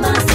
más.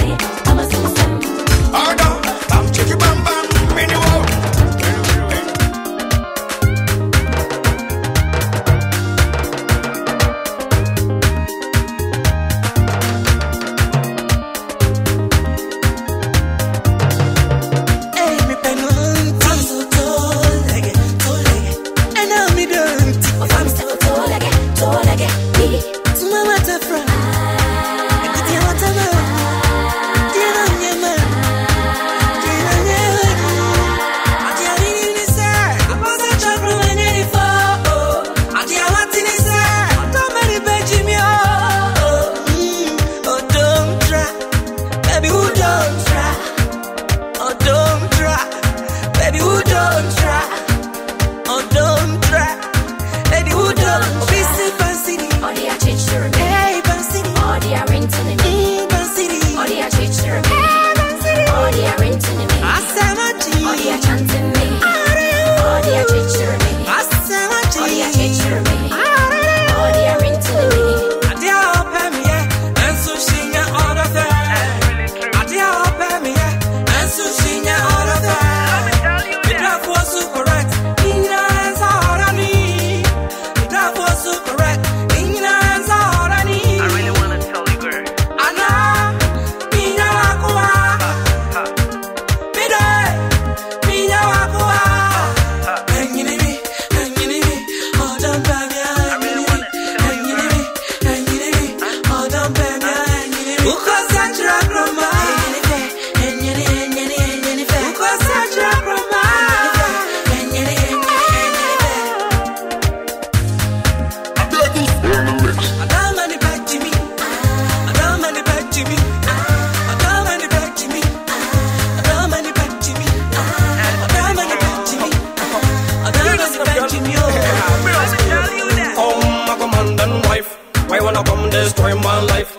destroy my life?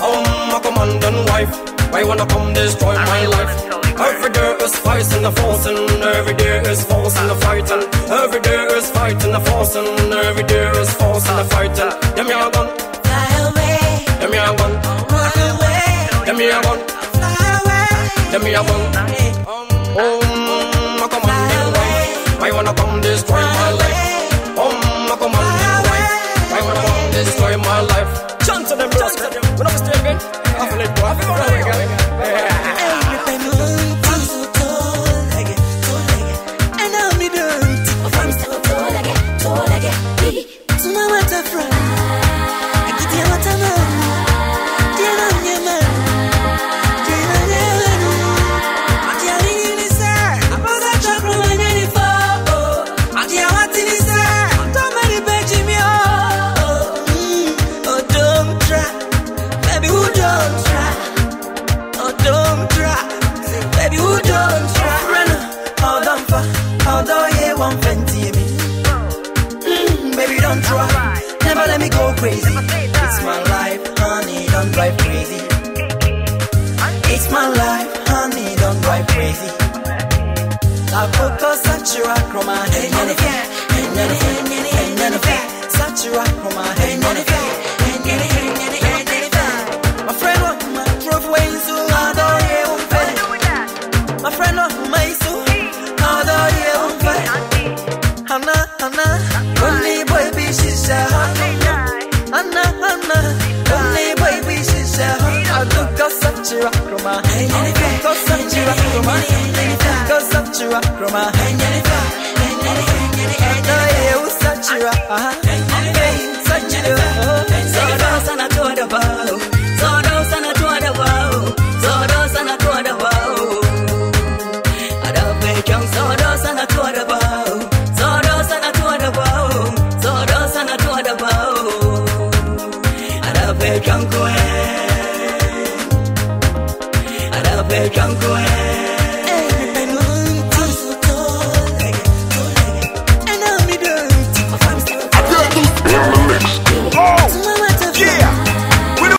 I'm commanding wife. Why wanna come destroy my life? Every day is fighting the force and Every day is force and a fighting. Every day is fighting the force and Every day is force and a fighting. Them ya gone. Fly away. Them ya gone. Run away. Them ya gone. Fly away. Them ya gone. Um, um, a commanding wife. Why wanna come destroy my life? baby, don't try. Never let me go crazy. It's my life, honey, don't drive crazy. It's my life, honey, don't drive crazy. I coco satura chroma, and then again, and then again, and then again, satura chroma. Cause I'm Chiracroma Cause I'm Chiracroma